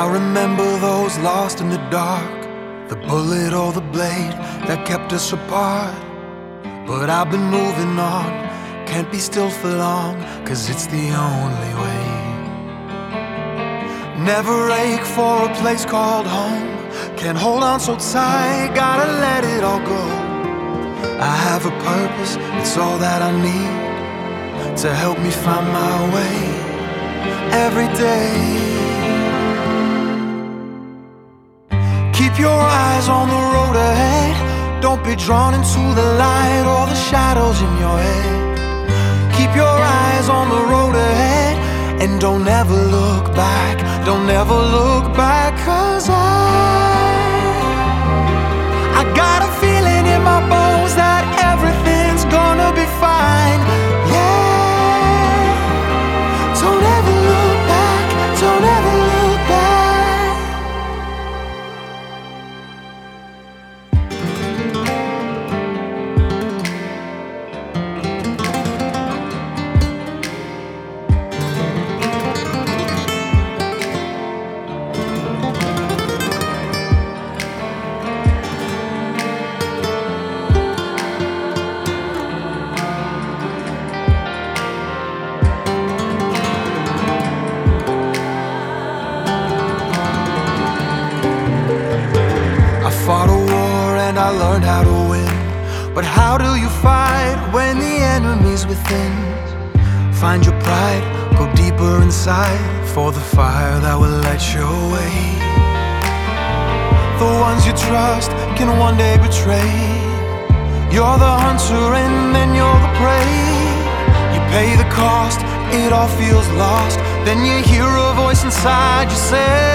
remember those lost in the dark, the bullet or the blade that kept us apart. But I've been moving on, can't be still for long, cause it's the only way. Never ache for a place called home, can't hold on so tight, gotta let it all go. I have a purpose, it's all that I need to help me find my way every day. Keep your eyes on the road ahead. Don't be drawn into the light or the shadows in your head. Keep your eyes on the road ahead and don't ever look back. Don't ever look back, cause I, I learned how to win. But how do you fight when the enemy's within? Find your pride, go deeper inside for the fire that will light your way. The ones you trust can one day betray. You're the hunter and then you're the prey. You pay the cost, it all feels lost. Then you hear a voice inside you say,